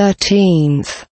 thirteenth.